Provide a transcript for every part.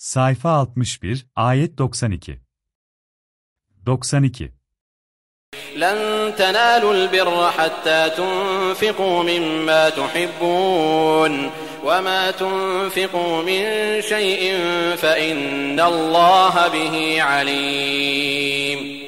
Sayfa 61, ayet 92. 92. لن تنالوا البر حتى تنفقوا مما تحبون وما تنفقوا من شيء فإن الله به عليم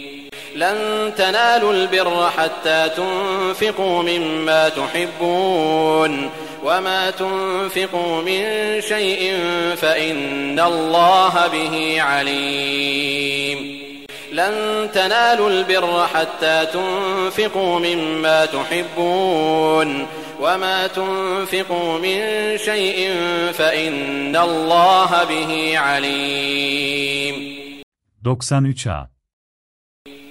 لن تنالوا البر حتى تنفقوا مما تحبون وما تنفقوا من شيء فإن الله به عليم. لن تنالوا البر حتى تنفقوا مما تحبون وما تنفقوا من شيء فإن الله به عليم. 93A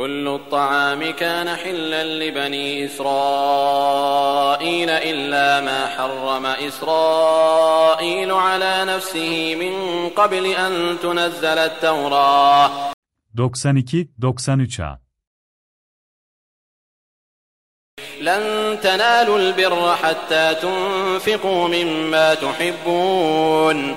كل الطعام كان حلا لبني إسرائيل إلا ما حرم إسرائيل على نفسه من قبل أن تنزل التوراة. 92-93 A لن تنالوا البر حتى تنفقوا مما تحبون.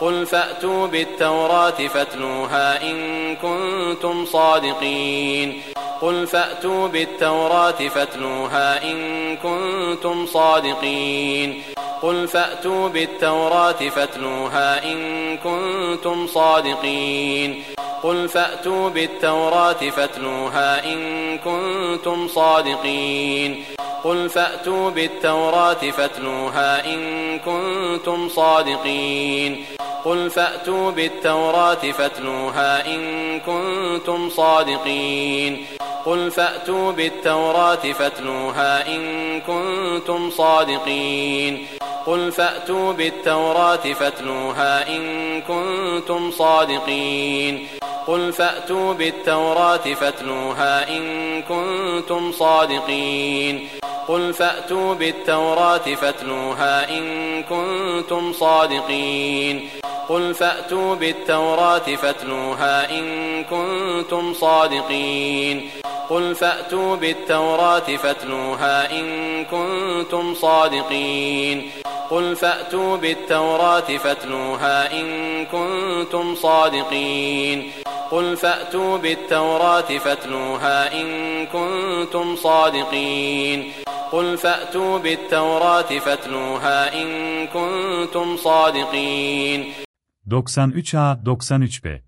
قل فأتوا بالتوراة فاتلوها إن كنتم صادقين. قل فأتوا بالتوراة فاتلوها إن كنتم صادقين. قل فأتوا بالتوراة فاتلوها إن كنتم صادقين. قل فأتوا بالتوراة فاتلوها إن كنتم صادقين. قل فأتوا بالتوراة فاتلوها إن كنتم صادقين. قل فأتوا بالتوراة فاتلوها إن كنتم صادقين. قل فأتوا بالتوراة فاتلوها إن كنتم صادقين. قل فأتوا بالتوراة فاتلوها إن كنتم صادقين. قل فأتوا بالتوراة فاتلوها إن كنتم صادقين. قل فأتوا بالتوراة فاتلوها إن كنتم صادقين. قل فأتوا بالتوراة فاتلوها إن كنتم صادقين. قل فأتوا بالتوراة فاتلوها إن كنتم صادقين. قل فأتوا بالتوراة فاتلوها إن كنتم صادقين. قل فأتوا بالتوراة فاتلوها إن كنتم صادقين. قل فأتوا بالتوراة فاتلوها إن كنتم صادقين. 93A 93B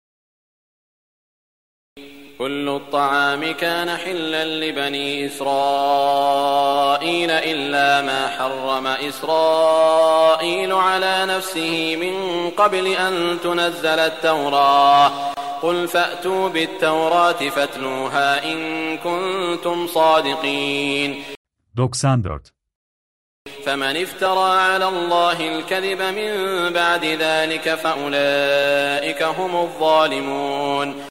كل الطعام كان حلا لبني إسرائيل إلا ما حرم إسرائيل على نفسه من قبل أن تنزل التوراة. قل فأتوا بالتوراة فاتلوها إن كنتم صادقين. 94 فمن افترى على الله الكذب من بعد ذلك فأولئك هم الظالمون.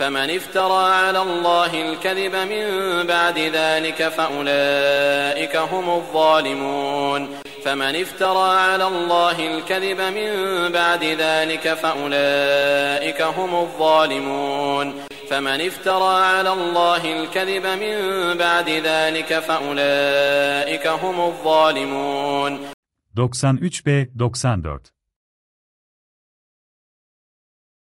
فمن افترى على الله الكذب من بعد ذلك فأولئك هم الظالمون. فمن افترى على الله الكذب من بعد ذلك فأولئك هم الظالمون. فمن افترى على الله الكذب من بعد ذلك فأولئك هم الظالمون. 93B 94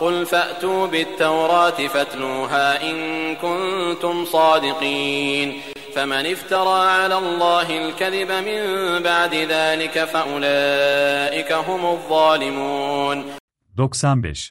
قل فأتوا بالتوراة فاتلوها إن كنتم صادقين. فمن افترى على الله الكذب من بعد ذلك فأولئك هم الظالمون. 95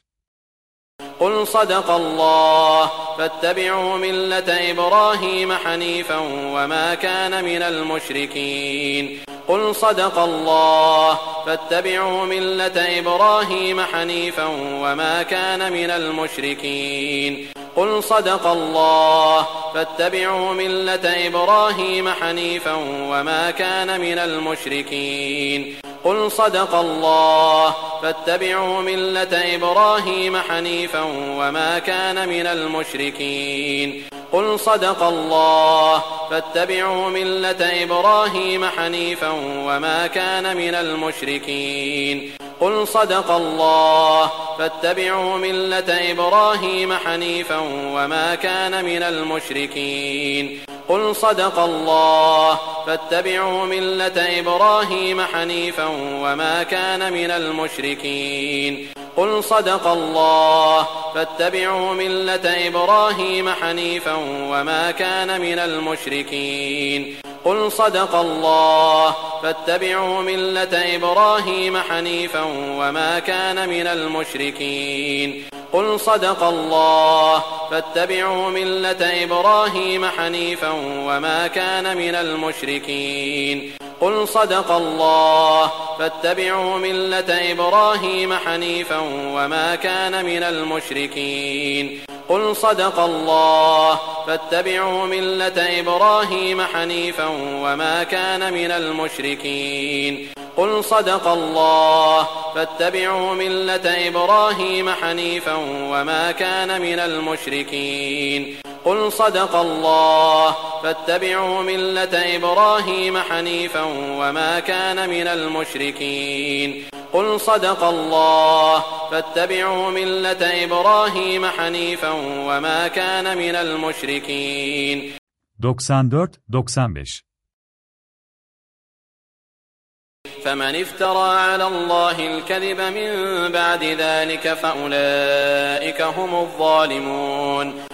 قل صدق الله فاتبعوا ملة إبراهيم حنيفا وما كان من المشركين. قل صدق الله. فاتبعوا ملة إبراهيم حنيفا وما كان من المشركين. قل صدق الله. فاتبعوا ملة إبراهيم حنيفا وما كان من المشركين. قل صدق الله. فاتبعوا ملة إبراهيم حنيفا وما كان من المشركين. قل صدق الله. فاتبعوا ملة إبراهيم حنيفا وما كان من المشركين. قل صدق الله. فاتبعوا ملة إبراهيم حنيفا وما كان من المشركين. قل صدق الله. فاتبعوا ملة إبراهيم حنيفا وما كان من المشركين. قل صدق الله. فاتبعوا ملة إبراهيم حنيفا وما كان من المشركين. قل صدق الله. فاتبعوا ملة إبراهيم حنيفا وما كان من المشركين. قل صدق الله. فاتبعوا ملة إبراهيم حنيفا وما كان من المشركين. قل صدق الله. فاتبعوا ملة إبراهيم حنيفا وما كان من المشركين. قل صدق الله. فاتبعوا ملة إبراهيم حنيفا وما كان من المشركين. قل صدق الله. فاتبعوا ملة إبراهيم حنيفا وما كان من المشركين. قل صدق الله. فاتبعوا ملة إبراهيم حنيفا وما كان من المشركين. قل صدق الله. فاتبعوا ملة إبراهيم حنيفا وما كان من المشركين. 94 95 فمن افترى على الله الكذب من بعد ذلك فأولئك هم الظالمون.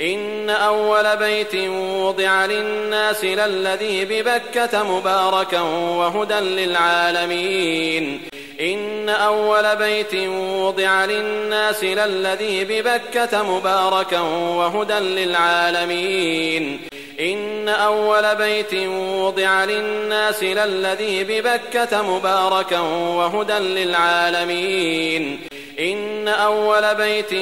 إن أول بيت وضع للناس للذي ببكة مباركا وهدى للعالمين. إن أول بيت وضع للناس للذي ببكة مباركا وهدى للعالمين. إن أول بيت وضع للناس للذي ببكة مباركا وهدى للعالمين. إن أول بيت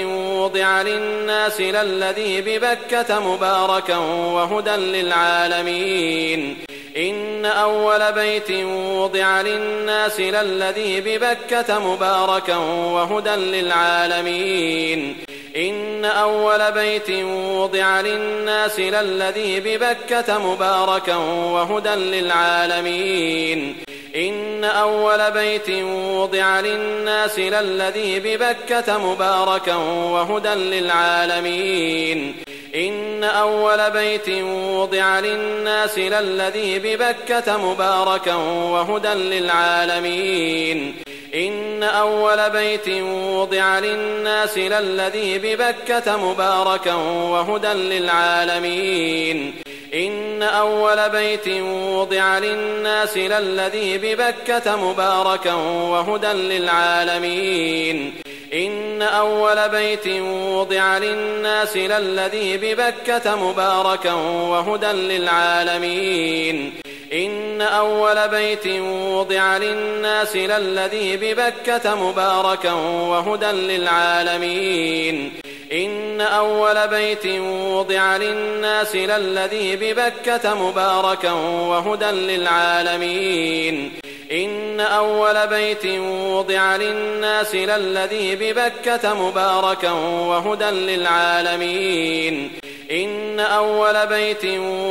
وضع للناس للذي ببكة مباركا وهدى للعالمين. إن أول بيت وضع للناس للذي ببكة مباركا وهدى للعالمين. إن أول بيت وضع للناس للذي ببكة مباركا وهدى للعالمين. إن أول بيت وضع للناس للذي ببكة مباركا وهدى للعالمين إن أول بيت وضع للناس للذي ببكة مباركا وهدى للعالمين إن أول بيت وضع للناس للذي ببكة مباركا وهدى للعالمين. إن أول بيت وضع للناس للذي ببكة مباركا وهدى للعالمين. إن أول بيت وضع للناس للذي ببكة مباركا وهدى للعالمين. إن أول بيت وضع للناس للذي ببكة مباركا وهدى للعالمين. إن أول بيت وضع للناس للذي ببكة مباركا وهدى للعالمين. إن أول بيت وضع للناس للذي ببكة مباركا وهدى للعالمين. إن أول بيت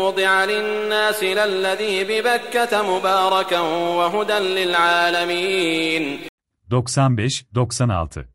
وضع للناس للذي ببكة مباركا وهدى للعالمين. 95-96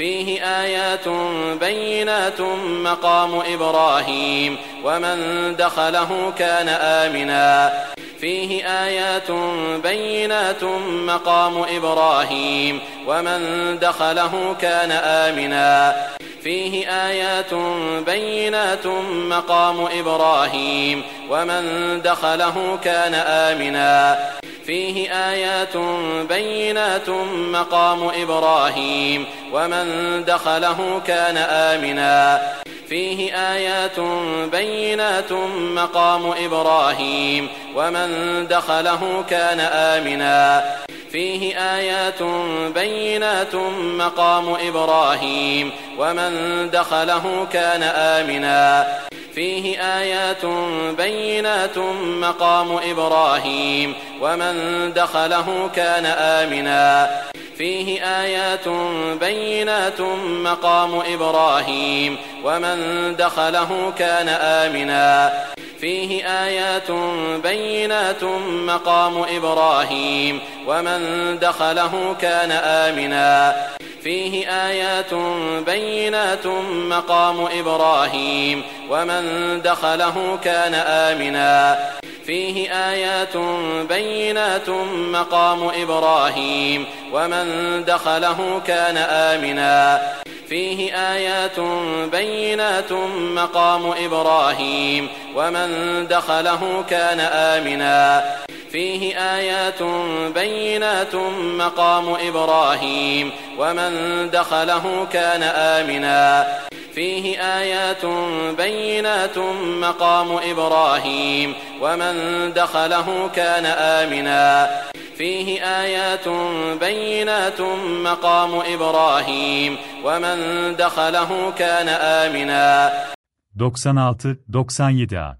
فيه آيات بينات مقام إبراهيم ومن دخله كان آمنا. فيه آيات بينات مقام إبراهيم ومن دخله كان آمنا. فيه آيات بينات مقام إبراهيم ومن دخله كان آمنا. فيه آيات بينات مقام إبراهيم ومن دخله كان آمنا. فيه آيات بينات مقام إبراهيم ومن دخله كان آمنا. فيه آيات بينات مقام إبراهيم ومن دخله كان آمنا. فيه آيات بينات مقام إبراهيم ومن دخله كان آمنا. فيه آيات بينات مقام إبراهيم ومن دخله كان آمنا. فيه آيات بينات مقام إبراهيم ومن دخله كان آمنا. فيه آيات بينات مقام إبراهيم ومن دخله كان آمنا. فيه آيات بينات مقام إبراهيم ومن دخله كان آمنا. فيه آيات بينات مقام إبراهيم ومن دخله كان آمنا. فيه آيات بينات مقام إبراهيم ومن دخله كان آمنا. فيه آيات بينات مقام إبراهيم ومن دخله كان آمنا. فيه آيات بينات مقام إبراهيم ومن دخله كان آمنا. 96 97A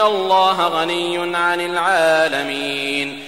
الله غني عن العالمين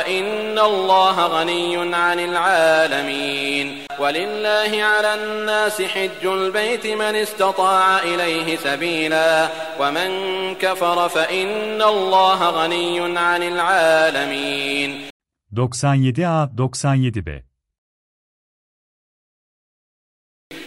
الله غني عن العالمين. ولله على الناس حج البيت من استطاع إليه سبيلا. ومن كفر فإن الله غني عن العالمين. 97A 97B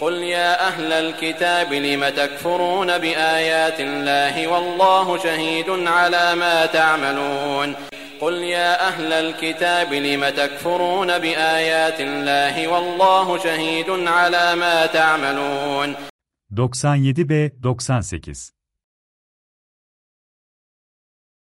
قل يا أهل الكتاب لم تكفرون بآيات الله والله شهيد على ما تعملون قل يا أهل الكتاب لم تكفرون بآيات الله والله شهيد على ما تعملون 97B 98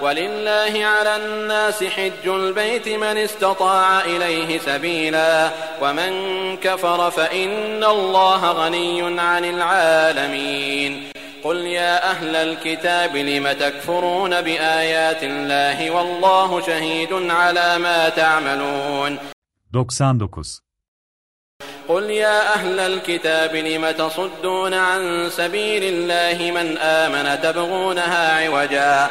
ولله على الناس حج البيت من استطاع إليه سبيلا ومن كفر فإن الله غني عن العالمين. قل يا أهل الكتاب لم تكفرون بآيات الله والله شهيد على ما تعملون. 99 قل يا أهل الكتاب لم تصدون عن سبيل الله من آمن تبغونها عوجا؟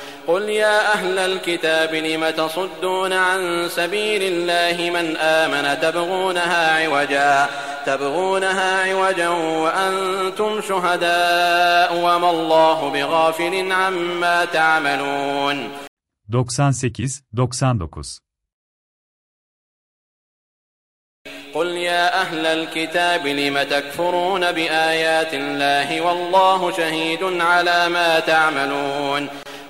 قل يا أهل الكتاب لم تصدون عن سبيل الله من آمن تبغونها عوجا؟ تبغونها عوجا وأنتم شهداء وما الله بغافل عما تعملون. 98 99 قل يا أهل الكتاب لم تكفرون بآيات الله والله شهيد على ما تعملون.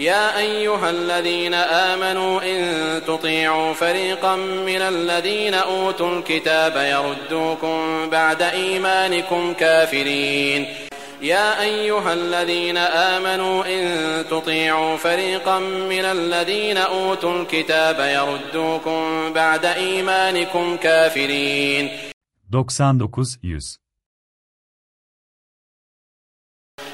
يا أيها الذين آمنوا إن تطيعوا فريقا من الذين أوتوا الكتاب يردوكم بعد إيمانكم كافرين. يا أيها الذين آمنوا إن تطيعوا فريقا من الذين أوتوا الكتاب يردوكم بعد إيمانكم كافرين. 99 100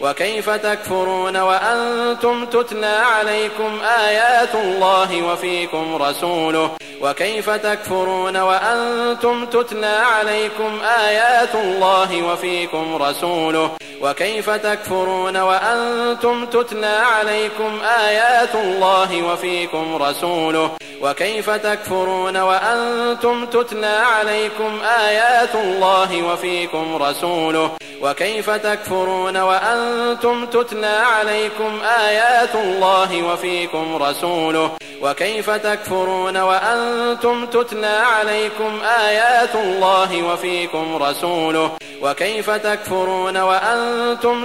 وكيف تكفرون وأنتم تتلى عليكم آيات الله وفيكم رسوله وكيف تكفرون وأنتم تتلى عليكم آيات الله وفيكم رسوله وكيف تكفرون وأنتم تتلى عليكم آيات الله وفيكم رسوله وكيف تكفرون وأنتم تتلى عليكم آيات الله وفيكم رسوله وكيف تكفرون وأنتم تتلى عليكم آيات الله وفيكم رسوله وكيف تكفرون وأنتم تتلى عليكم آيات الله وفيكم رسوله وكيف تكفرون وأنتم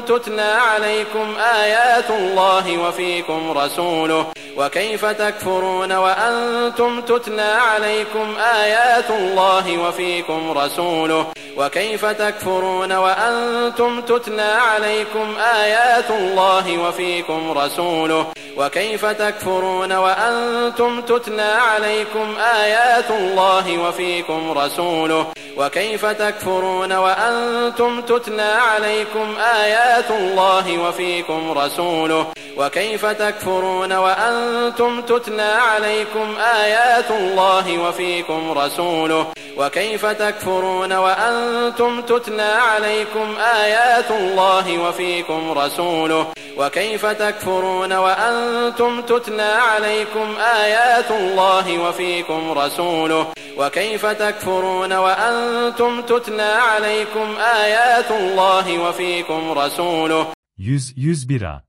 تتلى عليكم آيات الله وفيكم رسوله وكيف تكفرون وأنتم تتلى عليكم آيات الله وفيكم رسوله وكيف تكفرون وأنتم تتلى عليكم آيات الله وفيكم رسوله. وكيف تكفرون وأنتم تتلى عليكم آيات الله وفيكم رسوله وكيف تكفرون وأنتم تتلى عليكم آيات الله وفيكم رسوله وكيف تكفرون وأنتم تتلى عليكم آيات الله وفيكم رسوله وكيف تكفرون وأنتم تتلى عليكم آيات الله وفيكم رسوله وكيف تكفرون وأنتم تتلى عليكم آيات الله وفيكم رسوله وكيف تكفرون وأنتم تتلى عليكم آيات الله وفيكم رسوله 100 101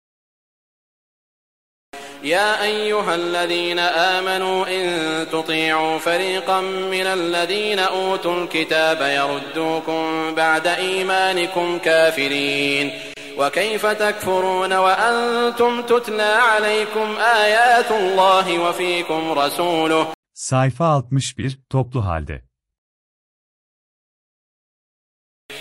يا أيها الذين آمنوا إن تطيعوا فريقا من الذين أوتوا الكتاب يردوكم بعد إيمانكم كافرين. وكيف تكفرون وأنتم تتلى عليكم آيات الله وفيكم رسوله؟ Sayfa 61 toplu halde.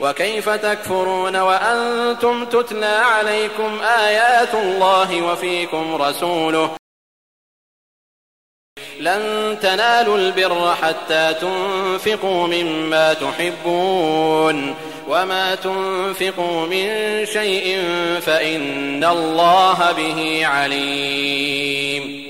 وكيف تكفرون وأنتم تتلى عليكم آيات الله وفيكم رسوله. لن تنالوا البر حتى تنفقوا مما تحبون. وما تنفقوا من شيء فإن الله به عليم.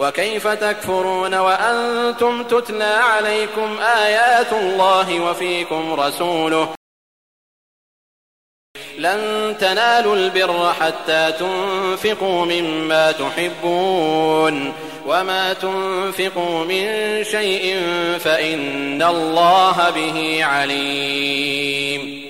وكيف تكفرون وأنتم تتلى عليكم آيات الله وفيكم رسوله. لن تنالوا البر حتى تنفقوا مما تحبون. وما تنفقوا من شيء فإن الله به عليم.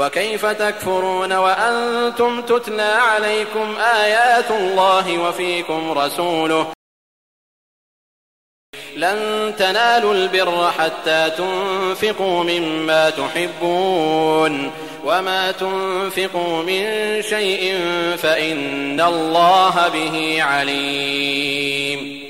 وكيف تكفرون وأنتم تتلى عليكم آيات الله وفيكم رسوله. لن تنالوا البر حتى تنفقوا مما تحبون. وما تنفقوا من شيء فإن الله به عليم.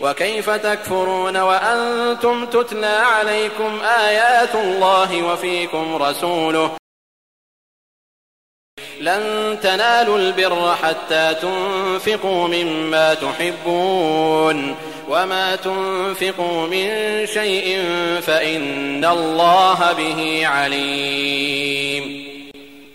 وكيف تكفرون وأنتم تتلى عليكم آيات الله وفيكم رسوله. لن تنالوا البر حتى تنفقوا مما تحبون. وما تنفقوا من شيء فإن الله به عليم.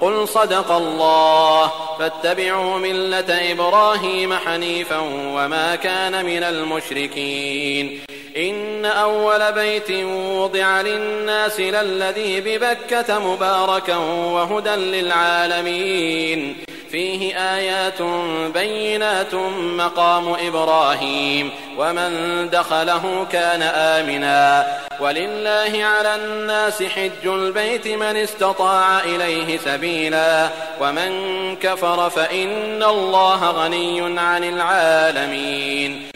قل صدق الله. فاتبعوا ملة إبراهيم حنيفا وما كان من المشركين. إن أول بيت وضع للناس للذي ببكة مباركا وهدى للعالمين. فيه آيات بينات مقام إبراهيم ومن دخله كان آمنا. ولله على الناس حج البيت من استطاع إليه سبيلا. ومن كفر فإن الله غني عن العالمين.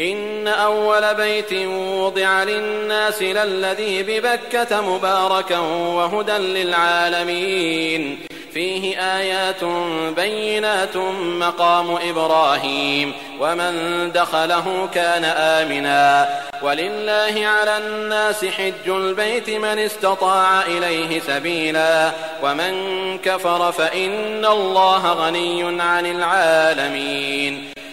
إن أول بيت وضع للناس للذي ببكة مباركا وهدى للعالمين. فيه آيات بينات مقام إبراهيم ومن دخله كان آمنا. ولله على الناس حج البيت من استطاع إليه سبيلا. ومن كفر فإن الله غني عن العالمين.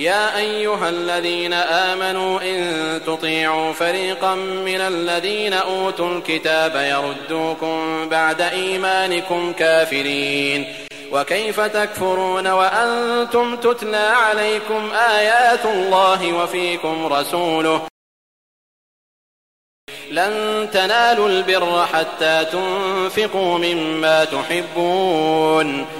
يا أيها الذين آمنوا إن تطيعوا فريقا من الذين أوتوا الكتاب يردوكم بعد إيمانكم كافرين. وكيف تكفرون وأنتم تتلى عليكم آيات الله وفيكم رسوله. لن تنالوا البر حتى تنفقوا مما تحبون.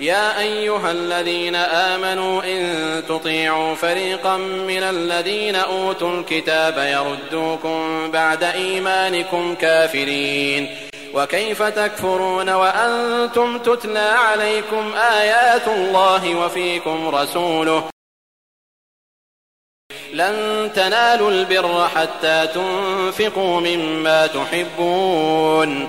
يا أيها الذين آمنوا إن تطيعوا فريقا من الذين أوتوا الكتاب يردوكم بعد إيمانكم كافرين. وكيف تكفرون وأنتم تتلى عليكم آيات الله وفيكم رسوله. لن تنالوا البر حتى تنفقوا مما تحبون.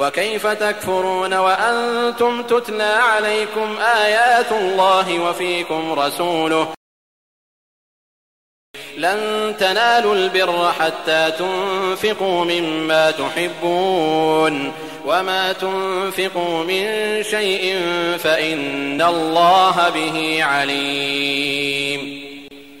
وكيف تكفرون وأنتم تتلى عليكم آيات الله وفيكم رسوله. لن تنالوا البر حتى تنفقوا مما تحبون. وما تنفقوا من شيء فإن الله به عليم.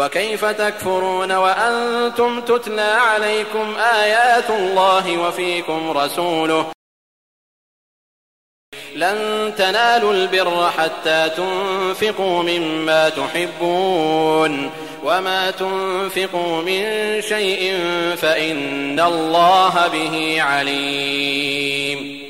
وكيف تكفرون وأنتم تتلى عليكم آيات الله وفيكم رسوله. لن تنالوا البر حتى تنفقوا مما تحبون. وما تنفقوا من شيء فإن الله به عليم.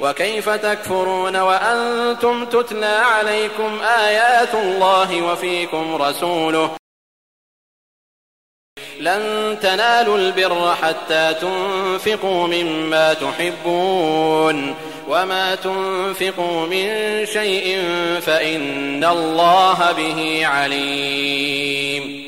وكيف تكفرون وأنتم تتلى عليكم آيات الله وفيكم رسوله. لن تنالوا البر حتى تنفقوا مما تحبون. وما تنفقوا من شيء فإن الله به عليم.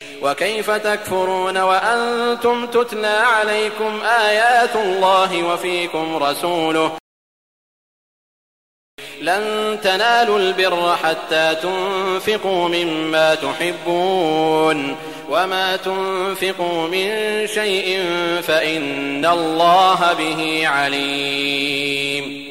وكيف تكفرون وأنتم تتلى عليكم آيات الله وفيكم رسوله. لن تنالوا البر حتى تنفقوا مما تحبون. وما تنفقوا من شيء فإن الله به عليم.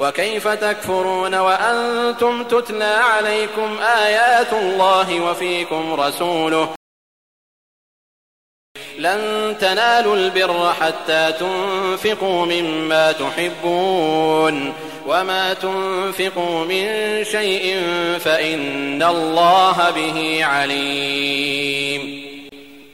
وكيف تكفرون وأنتم تتلى عليكم آيات الله وفيكم رسوله. لن تنالوا البر حتى تنفقوا مما تحبون. وما تنفقوا من شيء فإن الله به عليم.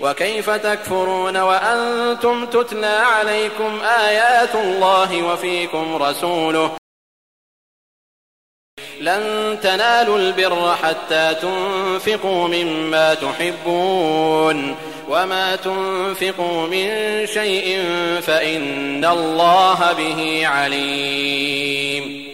وكيف تكفرون وأنتم تتلى عليكم آيات الله وفيكم رسوله. لن تنالوا البر حتى تنفقوا مما تحبون. وما تنفقوا من شيء فإن الله به عليم.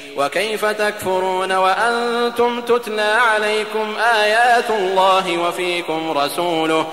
وكيف تكفرون وأنتم تتلى عليكم آيات الله وفيكم رسوله